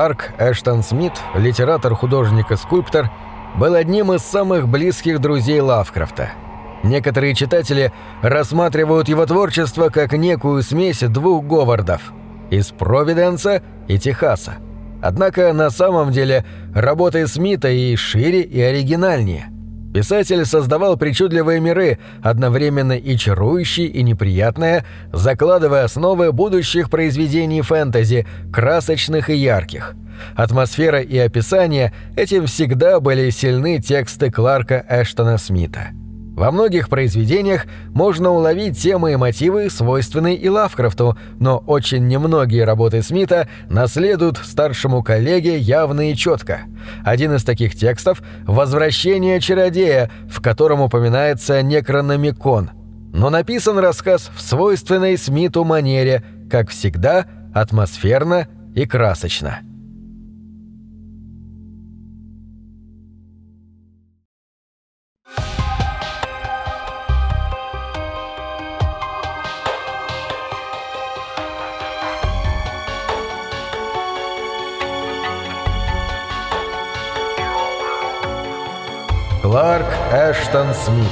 Кларк Эштон Смит, литератор, художник и скульптор, был одним из самых близких друзей Лавкрафта. Некоторые читатели рассматривают его творчество как некую смесь двух Говардов – из Провиденса и Техаса. Однако на самом деле работы Смита и шире, и оригинальнее – Писатель создавал причудливые миры, одновременно и чарующие, и неприятные, закладывая основы будущих произведений фэнтези, красочных и ярких. Атмосфера и описание этим всегда были сильны тексты Кларка Эштона Смита. Во многих произведениях можно уловить темы и мотивы, свойственные и Лавкрафту, но очень немногие работы Смита наследуют старшему коллеге явно и четко. Один из таких текстов – «Возвращение чародея», в котором упоминается Некрономикон. Но написан рассказ в свойственной Смиту манере, как всегда, атмосферно и красочно. Кларк Эштон Смит.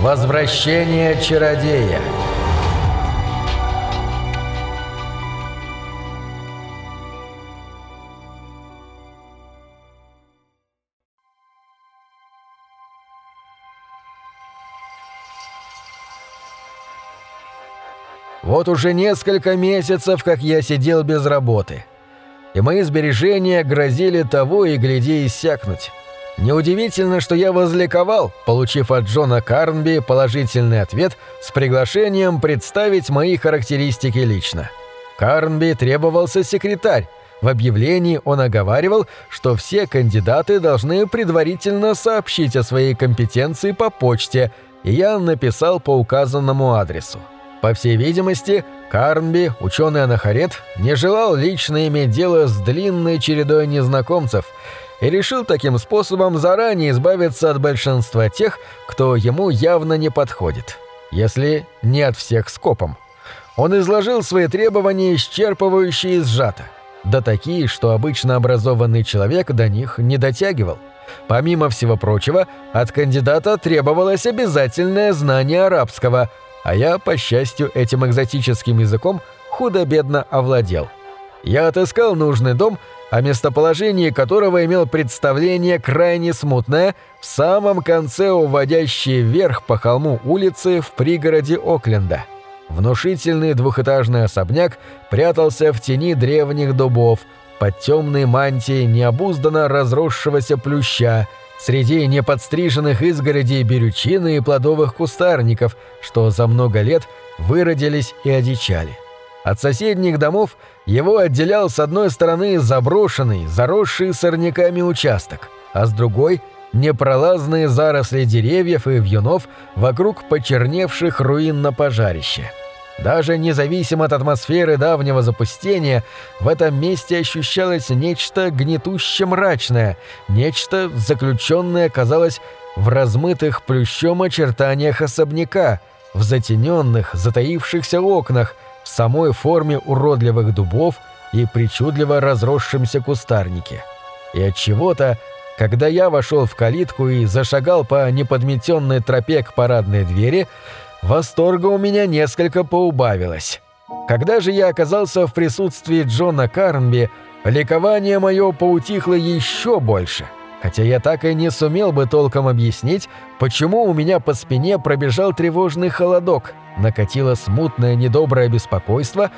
Возвращение чародея. Вот уже несколько месяцев, как я сидел без работы, и мои сбережения грозили того и гляди иссякнуть. Неудивительно, что я возликовал, получив от Джона Карнби положительный ответ с приглашением представить мои характеристики лично. Карнби требовался секретарь. В объявлении он оговаривал, что все кандидаты должны предварительно сообщить о своей компетенции по почте, и я написал по указанному адресу. По всей видимости, Карнби, ученый анахарет, не желал лично иметь дело с длинной чередой незнакомцев – и решил таким способом заранее избавиться от большинства тех, кто ему явно не подходит, если не от всех скопом. Он изложил свои требования исчерпывающе и сжато, да такие, что обычно образованный человек до них не дотягивал. Помимо всего прочего, от кандидата требовалось обязательное знание арабского, а я, по счастью, этим экзотическим языком худо-бедно овладел. Я отыскал нужный дом о местоположении которого имел представление крайне смутное, в самом конце уводящей вверх по холму улицы в пригороде Окленда. Внушительный двухэтажный особняк прятался в тени древних дубов, под темной мантией необузданно разросшегося плюща, среди неподстриженных изгородей берючины и плодовых кустарников, что за много лет выродились и одичали. От соседних домов его отделял с одной стороны заброшенный, заросший сорняками участок, а с другой – непролазные заросли деревьев и вьюнов вокруг почерневших руин на пожарище. Даже независимо от атмосферы давнего запустения, в этом месте ощущалось нечто гнетуще мрачное, нечто заключенное, казалось, в размытых плющом очертаниях особняка, в затененных, затаившихся окнах – в самой форме уродливых дубов и причудливо разросшемся кустарнике. И от чего-то, когда я вошел в калитку и зашагал по неподметенной тропе к парадной двери, восторга у меня несколько поубавилось. Когда же я оказался в присутствии Джона Карнби, ликование мое поутихло еще больше — хотя я так и не сумел бы толком объяснить, почему у меня по спине пробежал тревожный холодок, накатило смутное недоброе беспокойство,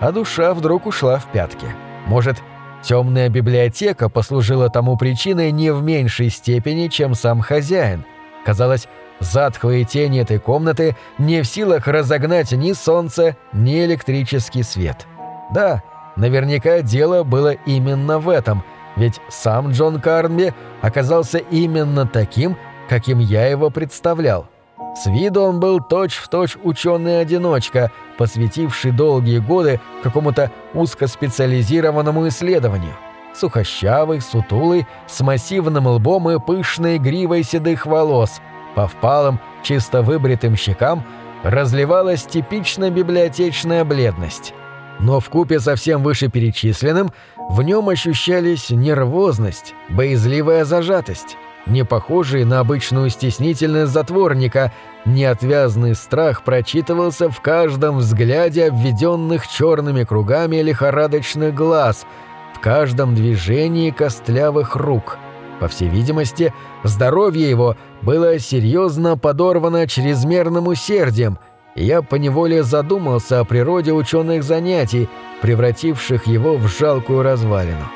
а душа вдруг ушла в пятки. Может, темная библиотека послужила тому причиной не в меньшей степени, чем сам хозяин. Казалось, затхлые тени этой комнаты не в силах разогнать ни солнце, ни электрический свет. Да, наверняка дело было именно в этом – ведь сам Джон Карнби оказался именно таким, каким я его представлял. С виду он был точь-в-точь точь ученый-одиночка, посвятивший долгие годы какому-то узкоспециализированному исследованию. Сухощавый, сутулый, с массивным лбом и пышной гривой седых волос, по впалым, чисто выбритым щекам разливалась типичная библиотечная бледность. Но в купе со всем вышеперечисленным в нем ощущались нервозность, боязливая зажатость, не похожие на обычную стеснительность затворника, неотвязный страх прочитывался в каждом взгляде обведенных черными кругами лихорадочных глаз, в каждом движении костлявых рук. По всей видимости, здоровье его было серьезно подорвано чрезмерным усердием – я поневоле задумался о природе ученых занятий, превративших его в жалкую развалину.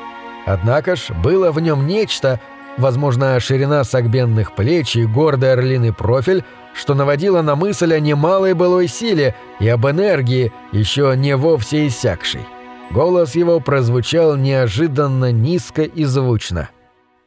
Однако ж было в нем нечто, возможно, ширина согбенных плеч и гордый орлиный профиль, что наводило на мысль о немалой былой силе и об энергии, еще не вовсе иссякшей. Голос его прозвучал неожиданно низко и звучно.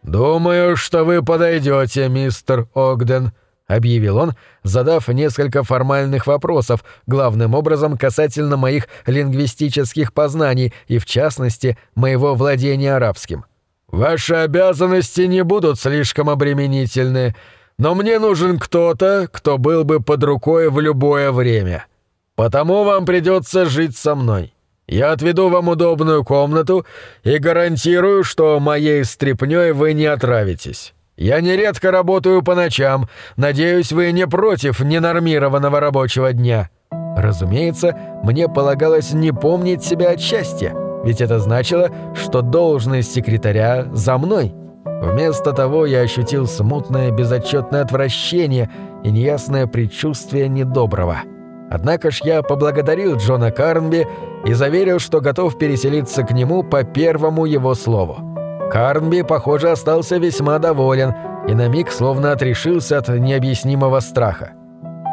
«Думаю, что вы подойдете, мистер Огден», — объявил он, задав несколько формальных вопросов, главным образом касательно моих лингвистических познаний и, в частности, моего владения арабским. «Ваши обязанности не будут слишком обременительны, но мне нужен кто-то, кто был бы под рукой в любое время. Потому вам придется жить со мной. Я отведу вам удобную комнату и гарантирую, что моей стряпнёй вы не отравитесь». Я нередко работаю по ночам. Надеюсь, вы не против ненормированного рабочего дня. Разумеется, мне полагалось не помнить себя от счастья, ведь это значило, что должность секретаря за мной. Вместо того я ощутил смутное безотчетное отвращение и неясное предчувствие недоброго. Однако ж я поблагодарил Джона Карнби и заверил, что готов переселиться к нему по первому его слову. Карнби, похоже, остался весьма доволен и на миг словно отрешился от необъяснимого страха.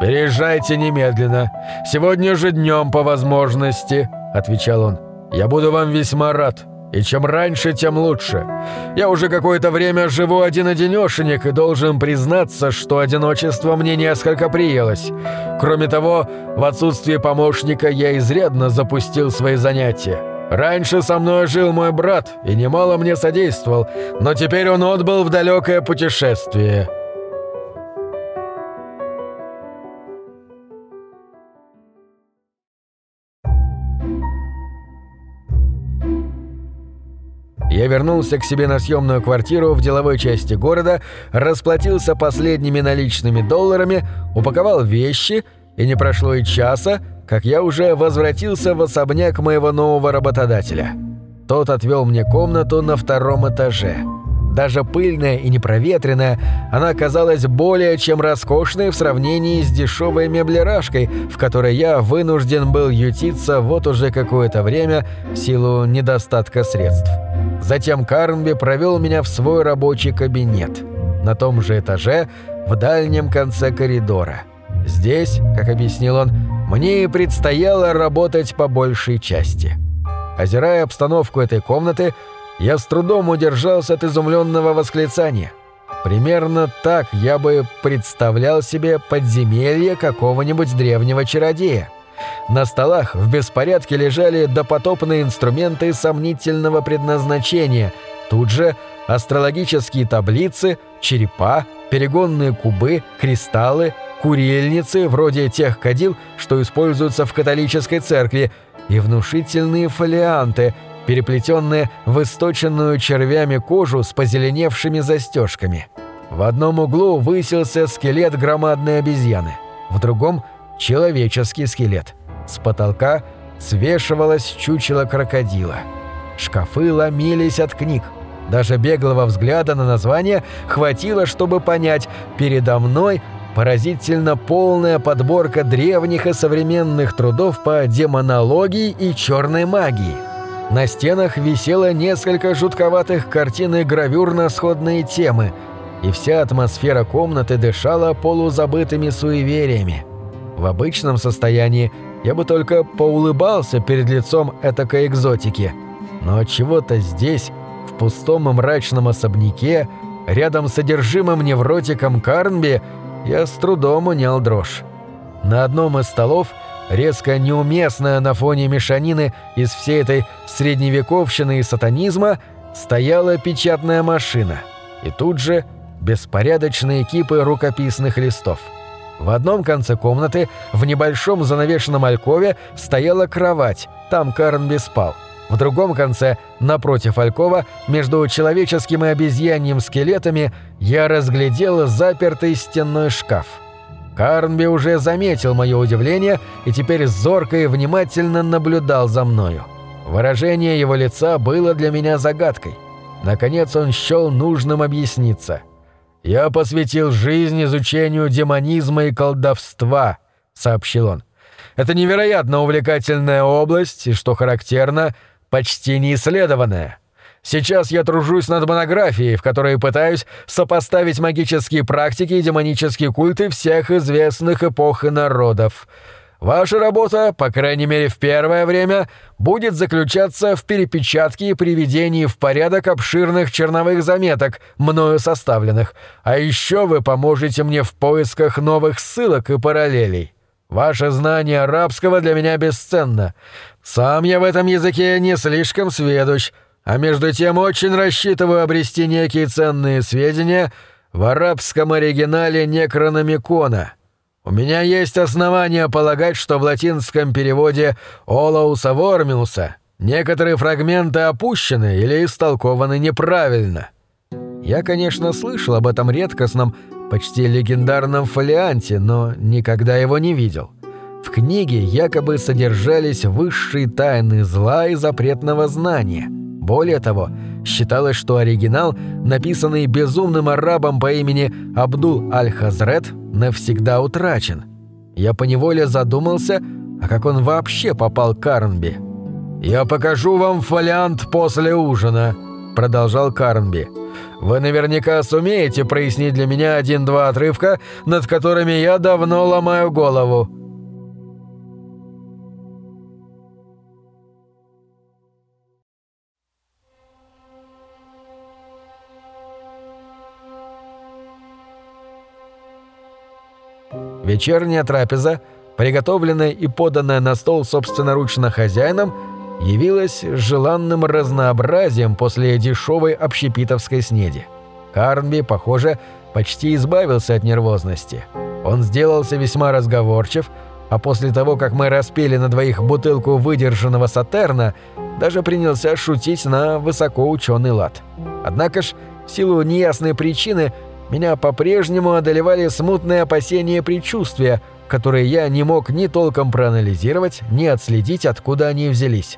«Переезжайте немедленно. Сегодня же днем по возможности», — отвечал он. «Я буду вам весьма рад. И чем раньше, тем лучше. Я уже какое-то время живу один-одинешенек и должен признаться, что одиночество мне несколько приелось. Кроме того, в отсутствие помощника я изрядно запустил свои занятия. Раньше со мной жил мой брат и немало мне содействовал, но теперь он отбыл в далекое путешествие». Я вернулся к себе на съемную квартиру в деловой части города, расплатился последними наличными долларами, упаковал вещи, и не прошло и часа, как я уже возвратился в особняк моего нового работодателя. Тот отвел мне комнату на втором этаже. Даже пыльная и непроветренная, она казалась более чем роскошной в сравнении с дешевой меблерашкой, в которой я вынужден был ютиться вот уже какое-то время в силу недостатка средств. Затем Карнби провел меня в свой рабочий кабинет. На том же этаже, в дальнем конце коридора. Здесь, как объяснил он, мне и предстояло работать по большей части. Озирая обстановку этой комнаты, я с трудом удержался от изумленного восклицания. Примерно так я бы представлял себе подземелье какого-нибудь древнего чародея. На столах в беспорядке лежали допотопные инструменты сомнительного предназначения. Тут же астрологические таблицы, черепа, перегонные кубы, кристаллы, курильницы, вроде тех кадил, что используются в католической церкви, и внушительные фолианты, переплетенные в источенную червями кожу с позеленевшими застежками. В одном углу высился скелет громадной обезьяны, в другом — человеческий скелет. С потолка свешивалось чучело крокодила. Шкафы ломились от книг. Даже беглого взгляда на название хватило, чтобы понять, передо мной поразительно полная подборка древних и современных трудов по демонологии и черной магии. На стенах висело несколько жутковатых картин и гравюр на сходные темы, и вся атмосфера комнаты дышала полузабытыми суевериями. В обычном состоянии я бы только поулыбался перед лицом этакой экзотики, но от чего-то здесь, в пустом и мрачном особняке, рядом с содержимым невротиком Карнби, я с трудом унял дрожь. На одном из столов, резко неуместная на фоне мешанины из всей этой средневековщины и сатанизма, стояла печатная машина. И тут же беспорядочные кипы рукописных листов. В одном конце комнаты, в небольшом занавешенном алькове, стояла кровать, там Карнби спал. В другом конце, напротив Алькова, между человеческим и обезьяньим скелетами, я разглядел запертый стенной шкаф. Карнби уже заметил мое удивление и теперь зорко и внимательно наблюдал за мною. Выражение его лица было для меня загадкой. Наконец он счел нужным объясниться. «Я посвятил жизнь изучению демонизма и колдовства», — сообщил он. «Это невероятно увлекательная область и, что характерно, почти неисследованная. Сейчас я тружусь над монографией, в которой пытаюсь сопоставить магические практики и демонические культы всех известных эпох и народов. Ваша работа, по крайней мере в первое время, будет заключаться в перепечатке и приведении в порядок обширных черновых заметок, мною составленных, а еще вы поможете мне в поисках новых ссылок и параллелей. Ваше знание арабского для меня бесценно. Сам я в этом языке не слишком сведущ, а между тем очень рассчитываю обрести некие ценные сведения в арабском оригинале Некрономикона. У меня есть основания полагать, что в латинском переводе Олауса Вормиуса некоторые фрагменты опущены или истолкованы неправильно. Я, конечно, слышал об этом редкостном, почти легендарном фолианте, но никогда его не видел. В книге якобы содержались высшие тайны зла и запретного знания — более того, считалось, что оригинал, написанный безумным арабом по имени Абдул Аль-Хазрет, навсегда утрачен. Я поневоле задумался, а как он вообще попал к Карнби. «Я покажу вам фолиант после ужина», — продолжал Карнби. «Вы наверняка сумеете прояснить для меня один-два отрывка, над которыми я давно ломаю голову». Вечерняя трапеза, приготовленная и поданная на стол собственноручно хозяином, явилась желанным разнообразием после дешевой общепитовской снеди. Карнби, похоже, почти избавился от нервозности. Он сделался весьма разговорчив, а после того, как мы распели на двоих бутылку выдержанного сатерна, даже принялся шутить на высокоученый лад. Однако ж, в силу неясной причины, меня по-прежнему одолевали смутные опасения и предчувствия, которые я не мог ни толком проанализировать, ни отследить, откуда они взялись.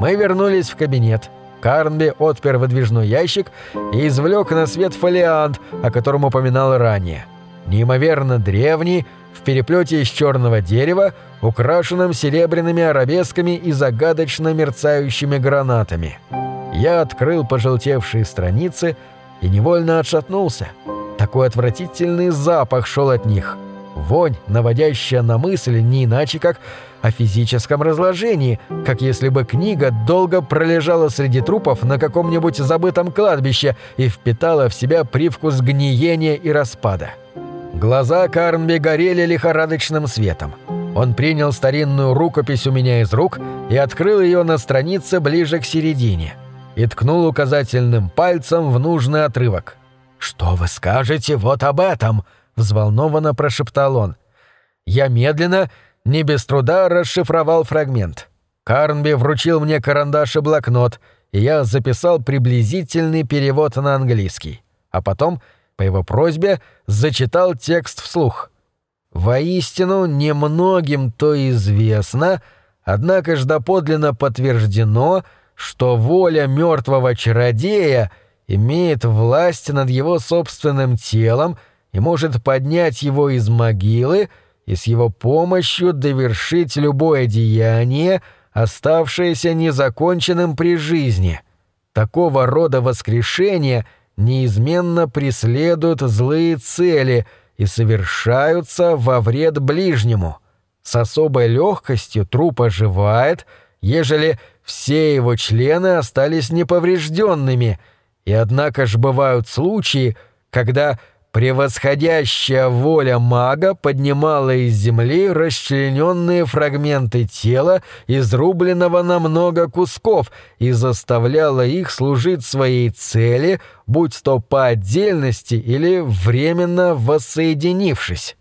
Мы вернулись в кабинет. Карнби отпер выдвижной ящик и извлек на свет фолиант, о котором упоминал ранее. Неимоверно древний, в переплете из черного дерева, украшенном серебряными арабесками и загадочно мерцающими гранатами. Я открыл пожелтевшие страницы и невольно отшатнулся – такой отвратительный запах шел от них. Вонь, наводящая на мысль не иначе как о физическом разложении, как если бы книга долго пролежала среди трупов на каком-нибудь забытом кладбище и впитала в себя привкус гниения и распада. Глаза Карнби горели лихорадочным светом. Он принял старинную рукопись у меня из рук и открыл ее на странице ближе к середине и ткнул указательным пальцем в нужный отрывок – «Что вы скажете вот об этом?» — взволнованно прошептал он. Я медленно, не без труда расшифровал фрагмент. Карнби вручил мне карандаш и блокнот, и я записал приблизительный перевод на английский. А потом, по его просьбе, зачитал текст вслух. «Воистину, немногим то известно, однако ж доподлинно подтверждено, что воля мертвого чародея — имеет власть над его собственным телом и может поднять его из могилы и с его помощью довершить любое деяние, оставшееся незаконченным при жизни. Такого рода воскрешения неизменно преследуют злые цели и совершаются во вред ближнему. С особой легкостью труп оживает, ежели все его члены остались неповрежденными — и однако ж бывают случаи, когда превосходящая воля мага поднимала из земли расчлененные фрагменты тела, изрубленного на много кусков, и заставляла их служить своей цели, будь то по отдельности или временно воссоединившись.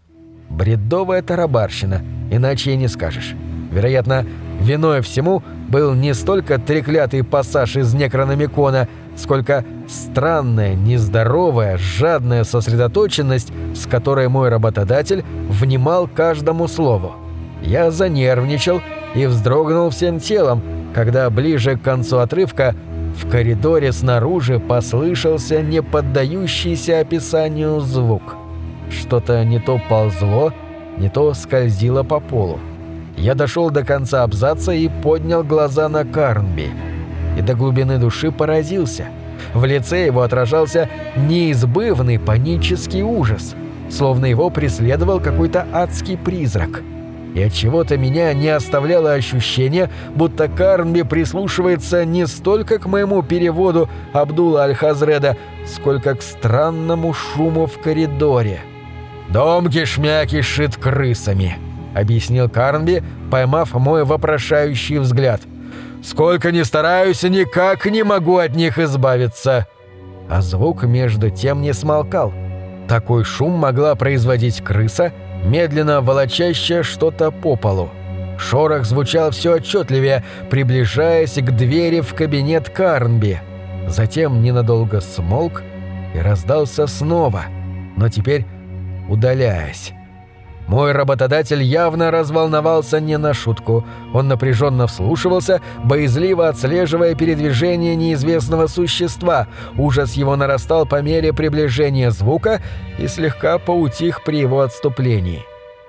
Бредовая тарабарщина, иначе и не скажешь. Вероятно, виной всему был не столько треклятый пассаж из Некрономикона, сколько странная, нездоровая, жадная сосредоточенность, с которой мой работодатель внимал каждому слову. Я занервничал и вздрогнул всем телом, когда ближе к концу отрывка в коридоре снаружи послышался неподдающийся описанию звук. Что-то не то ползло, не то скользило по полу. Я дошел до конца абзаца и поднял глаза на Карнби. И до глубины души поразился. В лице его отражался неизбывный панический ужас, словно его преследовал какой-то адский призрак. И от чего-то меня не оставляло ощущение, будто Карнби прислушивается не столько к моему переводу Абдула Аль-Хазреда, сколько к странному шуму в коридоре. «Дом кишмя кишит крысами», — объяснил Карнби, поймав мой вопрошающий взгляд. «Сколько ни стараюсь, никак не могу от них избавиться». А звук между тем не смолкал. Такой шум могла производить крыса, медленно волочащая что-то по полу. Шорох звучал все отчетливее, приближаясь к двери в кабинет Карнби. Затем ненадолго смолк и раздался снова, но теперь удаляясь. Мой работодатель явно разволновался не на шутку. Он напряженно вслушивался, боязливо отслеживая передвижение неизвестного существа. Ужас его нарастал по мере приближения звука и слегка поутих при его отступлении.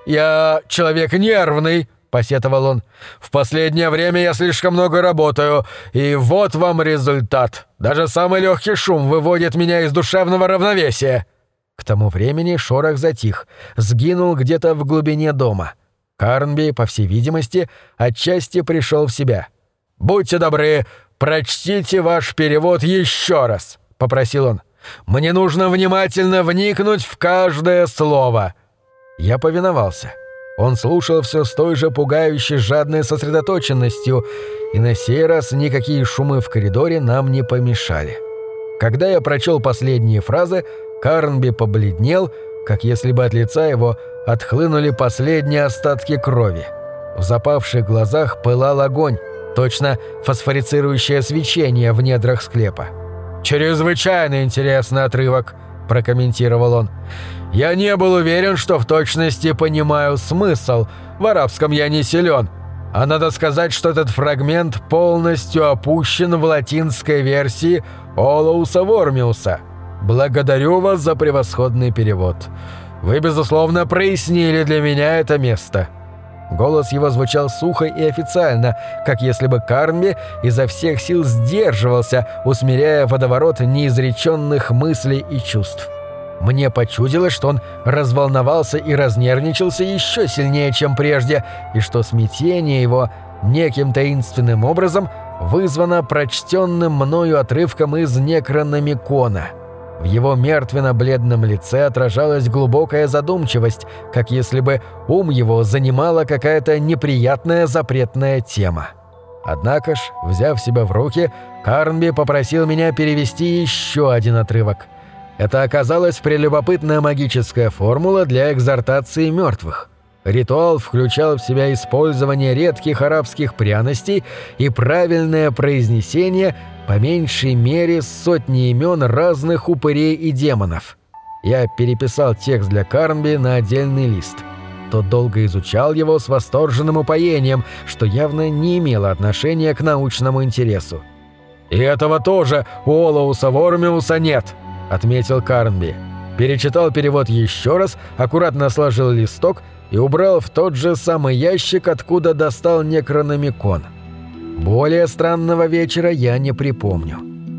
«Я человек нервный», — посетовал он. «В последнее время я слишком много работаю, и вот вам результат. Даже самый легкий шум выводит меня из душевного равновесия». К тому времени шорох затих, сгинул где-то в глубине дома. Карнби, по всей видимости, отчасти пришел в себя. «Будьте добры, прочтите ваш перевод еще раз», — попросил он. «Мне нужно внимательно вникнуть в каждое слово». Я повиновался. Он слушал все с той же пугающей жадной сосредоточенностью, и на сей раз никакие шумы в коридоре нам не помешали. Когда я прочел последние фразы, Карнби побледнел, как если бы от лица его отхлынули последние остатки крови. В запавших глазах пылал огонь, точно фосфорицирующее свечение в недрах склепа. «Чрезвычайно интересный отрывок», – прокомментировал он. «Я не был уверен, что в точности понимаю смысл. В арабском я не силен. А надо сказать, что этот фрагмент полностью опущен в латинской версии Олоуса Вормиуса». «Благодарю вас за превосходный перевод. Вы, безусловно, прояснили для меня это место». Голос его звучал сухо и официально, как если бы Карнби изо всех сил сдерживался, усмиряя водоворот неизреченных мыслей и чувств. Мне почудилось, что он разволновался и разнервничался еще сильнее, чем прежде, и что смятение его неким таинственным образом вызвано прочтенным мною отрывком из Некрономикона – в его мертвенно-бледном лице отражалась глубокая задумчивость, как если бы ум его занимала какая-то неприятная запретная тема. Однако ж, взяв себя в руки, Карнби попросил меня перевести еще один отрывок. Это оказалась прелюбопытная магическая формула для экзортации мертвых. Ритуал включал в себя использование редких арабских пряностей и правильное произнесение – по меньшей мере сотни имен разных упырей и демонов. Я переписал текст для Карнби на отдельный лист. Тот долго изучал его с восторженным упоением, что явно не имело отношения к научному интересу. «И этого тоже у Олоуса Вормиуса нет», — отметил Карнби. Перечитал перевод еще раз, аккуратно сложил листок и убрал в тот же самый ящик, откуда достал некрономикон. Более странного вечера я не припомню.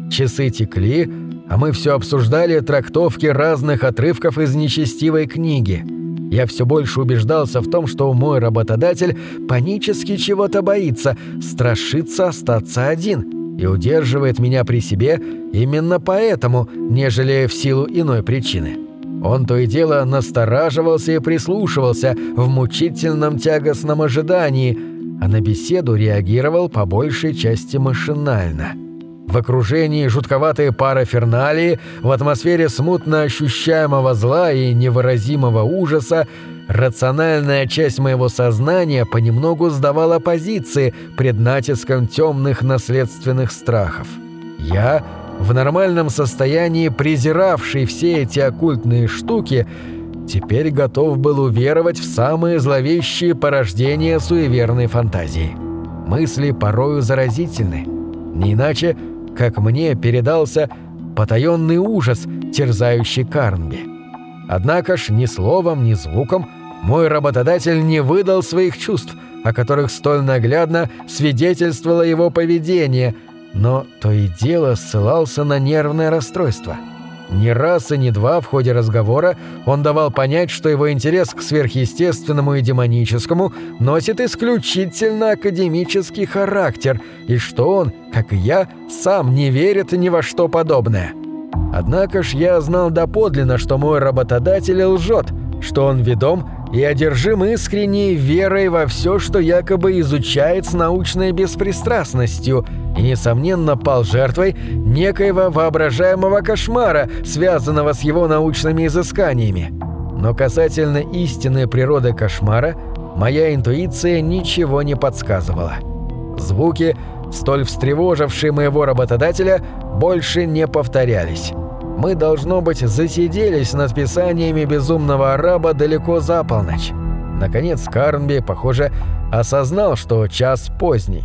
Часы текли, а мы все обсуждали трактовки разных отрывков из нечестивой книги. Я все больше убеждался в том, что мой работодатель панически чего-то боится, страшится остаться один и удерживает меня при себе именно поэтому, нежели в силу иной причины. Он то и дело настораживался и прислушивался в мучительном тягостном ожидании – а на беседу реагировал по большей части машинально. В окружении жутковатой параферналии, в атмосфере смутно ощущаемого зла и невыразимого ужаса, рациональная часть моего сознания понемногу сдавала позиции пред натиском темных наследственных страхов. Я, в нормальном состоянии презиравший все эти оккультные штуки, теперь готов был уверовать в самые зловещие порождения суеверной фантазии. Мысли порою заразительны. Не иначе, как мне передался потаенный ужас, терзающий Карнби. Однако ж ни словом, ни звуком мой работодатель не выдал своих чувств, о которых столь наглядно свидетельствовало его поведение, но то и дело ссылался на нервное расстройство. Ни раз и ни два в ходе разговора он давал понять, что его интерес к сверхъестественному и демоническому носит исключительно академический характер, и что он, как и я, сам не верит ни во что подобное. Однако ж я знал доподлинно, что мой работодатель лжет, что он ведом и одержим искренней верой во все, что якобы изучает с научной беспристрастностью, и, несомненно, пал жертвой некоего воображаемого кошмара, связанного с его научными изысканиями. Но касательно истинной природы кошмара, моя интуиция ничего не подсказывала. Звуки, столь встревожившие моего работодателя, больше не повторялись мы, должно быть, засиделись над писаниями безумного араба далеко за полночь. Наконец Карнби, похоже, осознал, что час поздний.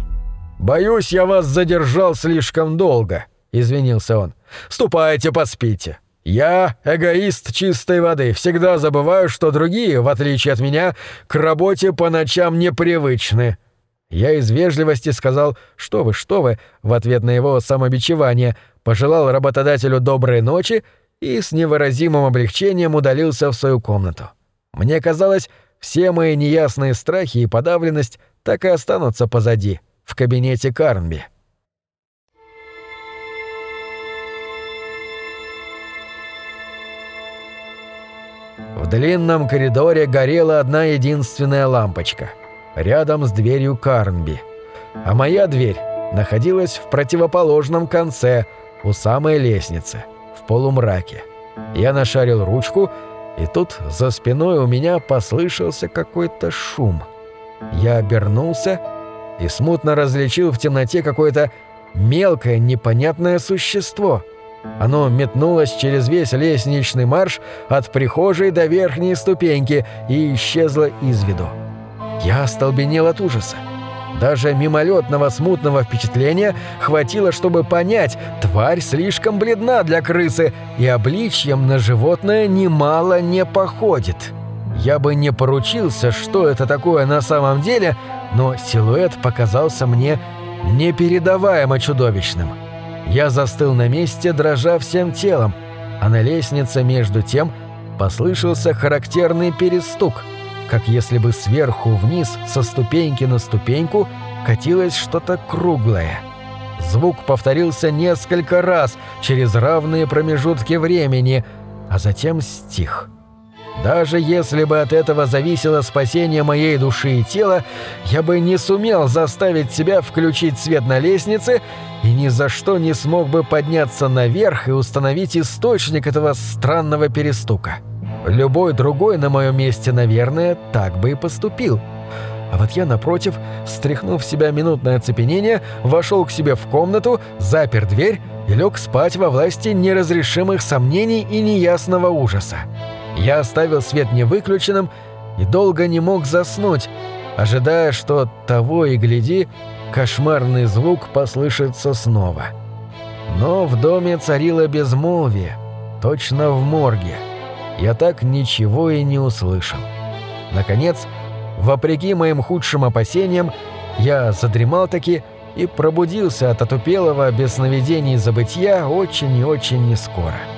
«Боюсь, я вас задержал слишком долго», — извинился он. «Ступайте, поспите. Я, эгоист чистой воды, всегда забываю, что другие, в отличие от меня, к работе по ночам непривычны». Я из вежливости сказал «Что вы, что вы?» в ответ на его самобичевание, пожелал работодателю доброй ночи и с невыразимым облегчением удалился в свою комнату. Мне казалось, все мои неясные страхи и подавленность так и останутся позади, в кабинете Карнби. В длинном коридоре горела одна единственная лампочка, рядом с дверью Карнби. А моя дверь находилась в противоположном конце – у самой лестницы, в полумраке. Я нашарил ручку, и тут за спиной у меня послышался какой-то шум. Я обернулся и смутно различил в темноте какое-то мелкое непонятное существо. Оно метнулось через весь лестничный марш от прихожей до верхней ступеньки и исчезло из виду. Я остолбенел от ужаса. Даже мимолетного смутного впечатления хватило, чтобы понять, тварь слишком бледна для крысы и обличьем на животное немало не походит. Я бы не поручился, что это такое на самом деле, но силуэт показался мне непередаваемо чудовищным. Я застыл на месте, дрожа всем телом, а на лестнице между тем послышался характерный перестук – как если бы сверху вниз, со ступеньки на ступеньку, катилось что-то круглое. Звук повторился несколько раз через равные промежутки времени, а затем стих. Даже если бы от этого зависело спасение моей души и тела, я бы не сумел заставить себя включить свет на лестнице и ни за что не смог бы подняться наверх и установить источник этого странного перестука. Любой другой на моем месте, наверное, так бы и поступил. А вот я, напротив, стряхнув в себя минутное оцепенение, вошел к себе в комнату, запер дверь и лег спать во власти неразрешимых сомнений и неясного ужаса. Я оставил свет невыключенным и долго не мог заснуть, ожидая, что того и гляди, кошмарный звук послышится снова. Но в доме царило безмолвие, точно в морге я так ничего и не услышал. Наконец, вопреки моим худшим опасениям, я задремал таки и пробудился от отупелого без сновидений забытья очень и очень нескоро.